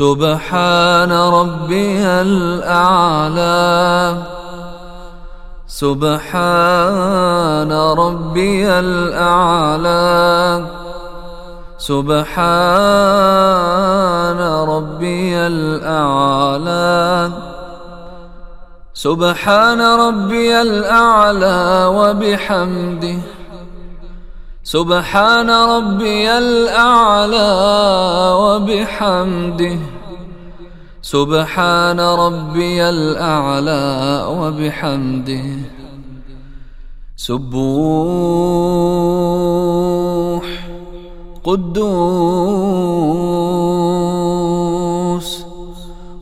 سبحان ربي الأعلى. سبحان ربي الأعلى. سبحان ربي الأعلى. سبحان ربي الأعلى وبحمده. سبحان ربي الأعلى وبحمده. سبحان ربي الأعلى وبحمده. سبوح قدوس.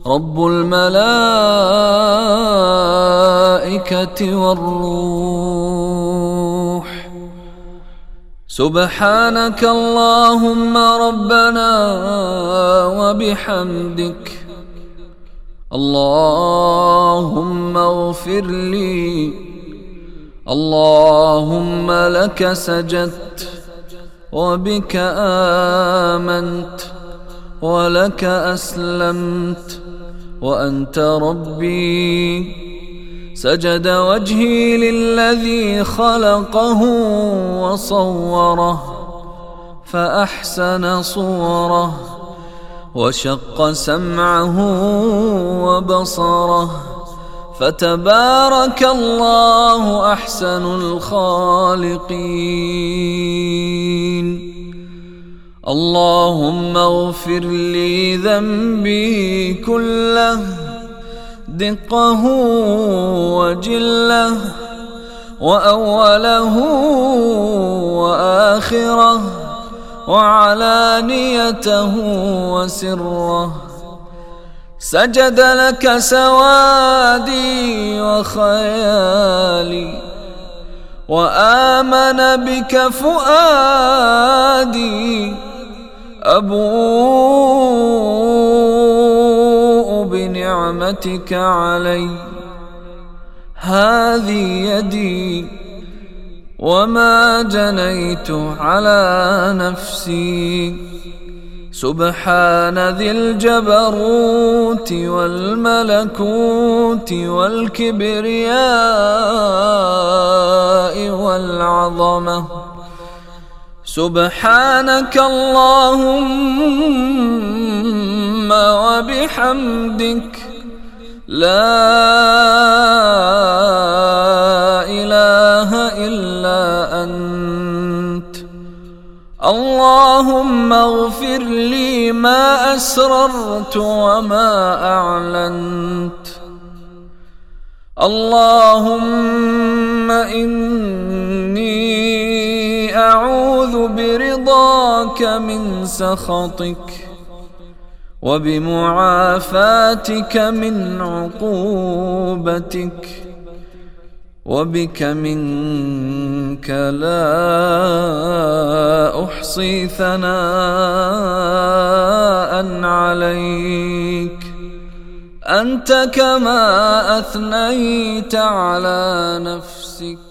رب الملائكة والروح. سبحانك اللهم ربنا وبحمدك. اللهم اغفر لي. اللهم لك سجدت وبك آمنت ولك أسلمت. وأنت ربي. سجد وجهي للذي خلقه وصوره فأحسن صوره. وشق سمعه وبصره فتبارك الله أحسن الخالقين. اللهم اغفر لي ذنبي كله دقه وجله وأوله وآخره. وعلانيته وسره. سجد لك سوادي وخيالي وآمن بك فؤادي. أبوء بنعمتك علي. هذه يدي وما جنيت على نفسي. سبحان ذي الجبروت والملكوت والكبرياء والعظمه. سبحانك اللهم وبحمدك. لا إله إلا أنت. اللهم اغفر لي ما أسررت وما أعلنت. اللهم إني أعوذ برضاك من سخطك وبمعافاتك من عقوبتك. وبك منك لا أحصي ثناء عليك. أنت كما أثنيت على نفسك.